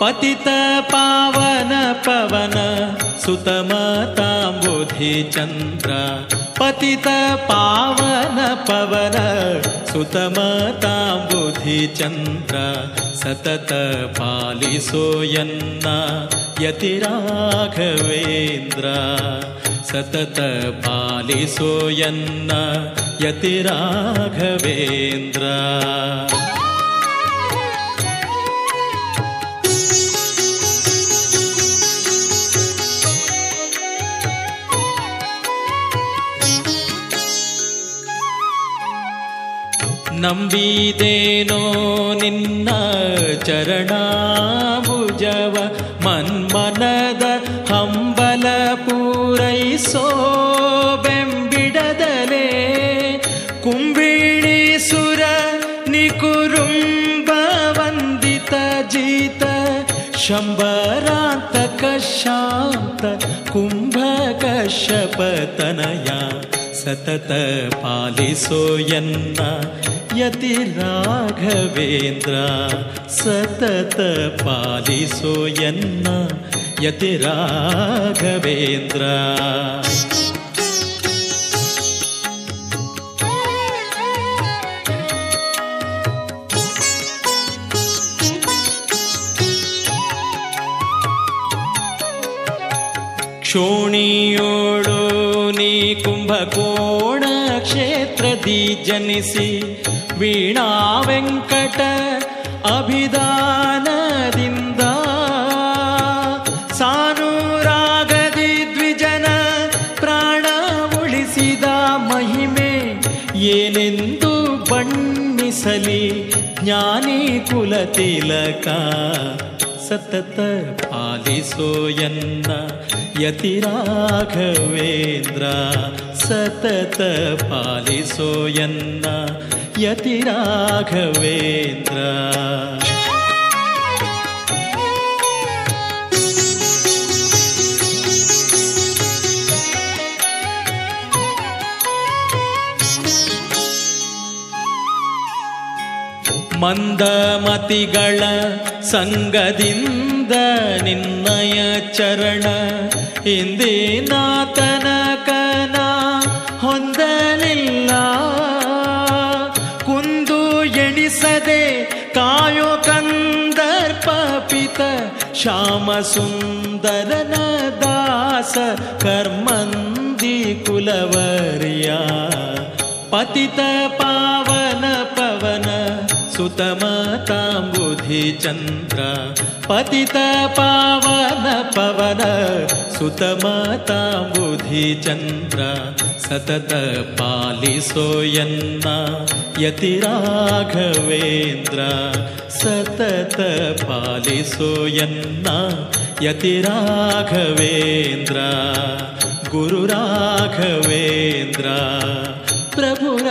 पतित पावन पवन सुतमताम्बुधि चन्द्र पतित पावन पवन सुतमताम्बुधि चन्द्र सतत पालिसोयन्न यतिराघवेन्द्र। सतत पालिसोयन्न यतिराघवेन्द्र ನಂಬಿದೇನೋ ನಿನ್ನ ಚರಣಾಭುಜವ ಮನ್ಮನದ ಹಂಬಲ ಪೂರೈಸೋ ಬೆಂಬಿಡದಲೆ. ಕುಂಬಿಳಿ ಸುರ ನಿಕುರುಂಬ ವಂದಿತ ಜೀತ ಶಂಬರಾಂತಕ ಶಾಂತ ಕುಂಭಕಶಪತನಯ ಸತತ ಪಾಲಿಸೋ ಎನ್ನ ಯತಿ ರಾಘವೇಂದ್ರ ಸತತ ಪಾಲಿಸೋ ಎನ್ನ ಯತಿ ರಾಘವೇಂದ್ರ ಕ್ಷೋಣಿಯೋಳು ನೀ ಕುಂಭಕೋಣ ಕ್ಷೇತ್ರದಿ ಜನಿಸಿ ವೀಣಾ ವೆಂಕಟ ಅಭಿದಾನದಿಂದ ಸಾನುರಾಗದಿ ದ್ವಿಜನ ಪ್ರಾಣ ಉಳಿಸಿದ ಮಹಿಮೆ ಏನೆಂದು ಬಣ್ಣಿಸಲಿ ಜ್ಞಾನಿ ಕುಲತಿಲಕ ಸತತ ಪಾಲಿಸೋ ಎನ್ನ ಯತಿ ರಾಘವೇಂದ್ರ ಸತತ ಪಾಲಿಸೋಯನ್ನ ಯತಿರಾಘವೇಂದ್ರ. ಯತಿ ರಾಘವೇಂದ್ರ ಮಂದಮತಿಗಳ ಸಂಗದಿಂದ ನಿನ್ನಯ ಚರಣ ಹಿಂದಿನಾತನಕನ ಹೊಂದಲಿಲ್ಲ. ಕುಂದು ಎಣಿಸದೆ ಕಾಯೋ ಕಂದರ್ಪ ಪಿತ ಶ್ಯಾಮ ಸುಂದರನ ದಾಸ ಕರ್ಮಂದಿ ಕುಲವರಿಯ. ಪತಿತ ಪಾವ सुतमताम्बुधिचन्द्र बुधिचन्द्रा पतितपावनपवन सुतमाता बुधिचन्द्रा सततपालिसो यन्ना यतिराघवेन्द्रा सतत पालिसोयन्ना यतिराघवेन्द्र गुरुराघवेन्द्र प्रभुराघवेन्द्र।